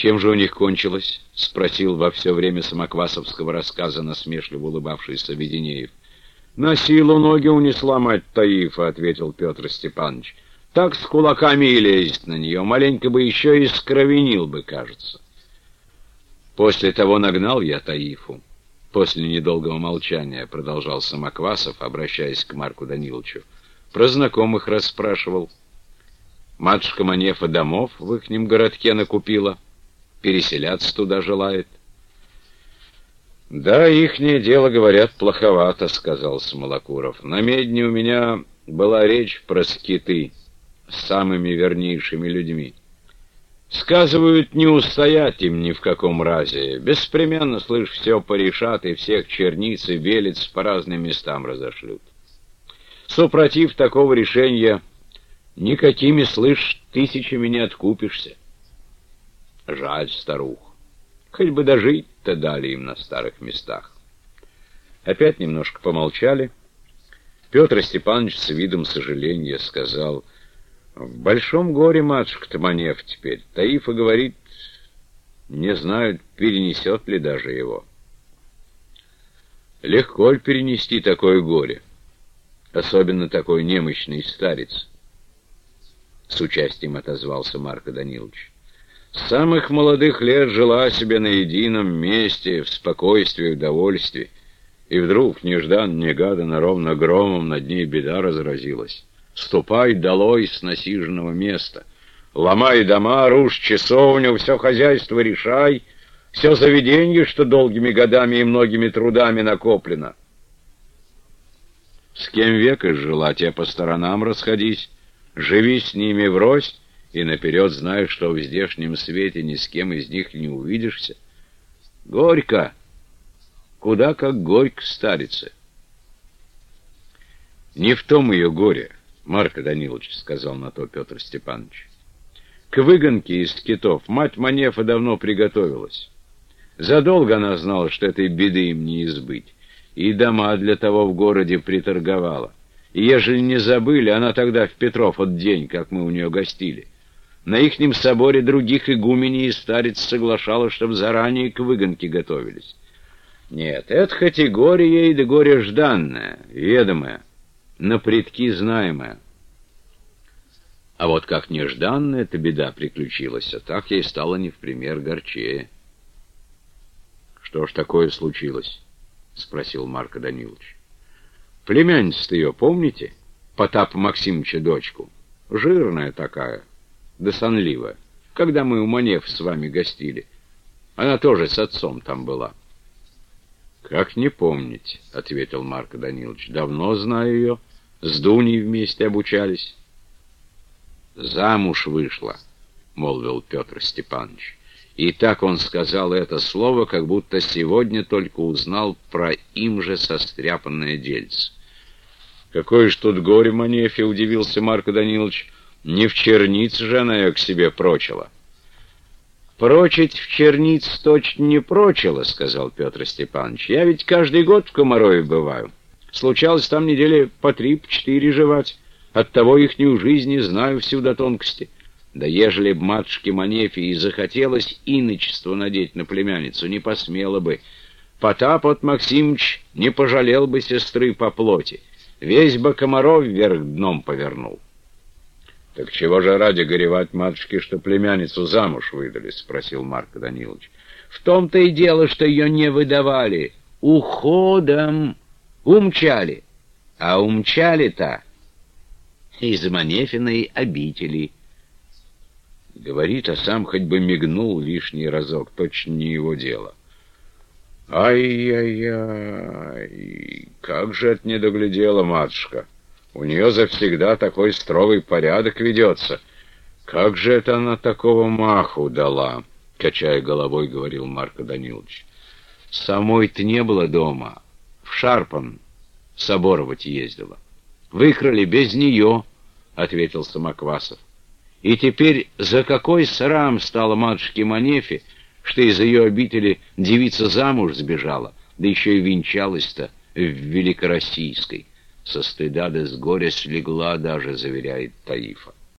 «Чем же у них кончилось?» — спросил во все время самоквасовского рассказа насмешливо улыбавшийся Веденеев. «На силу ноги унесла мать Таифа», — ответил Петр Степанович. «Так с кулаками и лезет на нее. Маленько бы еще и скровенил бы, кажется». После того нагнал я Таифу. После недолгого молчания продолжал Самоквасов, обращаясь к Марку Даниловичу. Про знакомых расспрашивал. Матушка Манефа домов в ихнем городке накупила. Переселяться туда желает. «Да, ихнее дело, говорят, плоховато», — сказал Смолокуров. «На медне у меня была речь про скиты с самыми вернейшими людьми. Сказывают, не устоять им ни в каком разе. Беспременно, слышь, все порешат, и всех черниц и велец по разным местам разошлют. Супротив такого решения никакими, слышь, тысячами не откупишься. Жаль старух. Хоть бы дожить-то дали им на старых местах. Опять немножко помолчали. Петр Степанович с видом сожаления сказал, «В большом горе матушка Таманев теперь. Таифа говорит, не знают, перенесет ли даже его». Легко ли перенести такое горе? особенно такой немощный старец. С участием отозвался Марко Данилович. С самых молодых лет жила себе на едином месте, в спокойствии и удовольствии, и вдруг, нежданно-негаданно, ровно громом над ней беда разразилась. Ступай долой с насиженного места, ломай дома, рушь часовню, все хозяйство решай, все заведенье, что долгими годами и многими трудами накоплено. С кем века жила, те по сторонам расходись, живи с ними врозь, и наперед знаешь, что в здешнем свете ни с кем из них не увидишься. Горько! Куда как горько старице. Не в том ее горе, Марко Данилович, сказал на то Петр Степанович. К выгонке из китов мать Манефа давно приготовилась. Задолго она знала, что этой беды им не избыть и дома для того в городе приторговала. И ежели не забыли, она тогда в Петров от день, как мы у нее гостили. На ихнем соборе других игуменей и старец соглашала, чтоб заранее к выгонке готовились. Нет, это хоть и да горе жданное, ведомое, на предки знаемое. А вот как нежданная эта беда приключилась, а так ей стало не в пример горчее. Что ж такое случилось? — спросил Марко Данилович. «Племянница-то ее, помните? Потап Максимовича дочку. Жирная такая, да сонливая. Когда мы у Манев с вами гостили. Она тоже с отцом там была». «Как не помнить?» — ответил Марко Данилович. «Давно знаю ее. С Дуней вместе обучались». «Замуж вышла», — молвил Петр Степанович. И так он сказал это слово, как будто сегодня только узнал про им же состряпанное дельце. «Какое ж тут горе, Манефе!» — удивился Марко Данилович. «Не в чернице же она ее к себе прочила». «Прочить в черниц точно не прочила», — сказал Петр Степанович. «Я ведь каждый год в Комарове бываю. Случалось там недели по три-четыре жевать. Оттого ихнюю жизнь не знаю всю до тонкости». Да ежели б матушке Манефии захотелось иночество надеть на племянницу, не посмела бы. Потап от Максимыч не пожалел бы сестры по плоти. Весь бы комаров вверх дном повернул. — Так чего же ради горевать матушке, что племянницу замуж выдали? — спросил Марко Данилович. — В том-то и дело, что ее не выдавали. Уходом умчали. А умчали-то из Манефиной обители — Говорит, а сам хоть бы мигнул лишний разок, точно не его дело. Ай-яй-яй, как же это не доглядела матушка. У нее завсегда такой строгий порядок ведется. Как же это она такого маху дала, качая головой, говорил Марко Данилович. Самой-то не было дома. В Шарпан соборовать ездила. Выкрали без нее, — ответил Самоквасов. И теперь за какой срам стала матушке Манефе, что из ее обители девица замуж сбежала, да еще и венчалась-то в Великороссийской. Со стыда да с горя слегла даже, заверяет Таифа.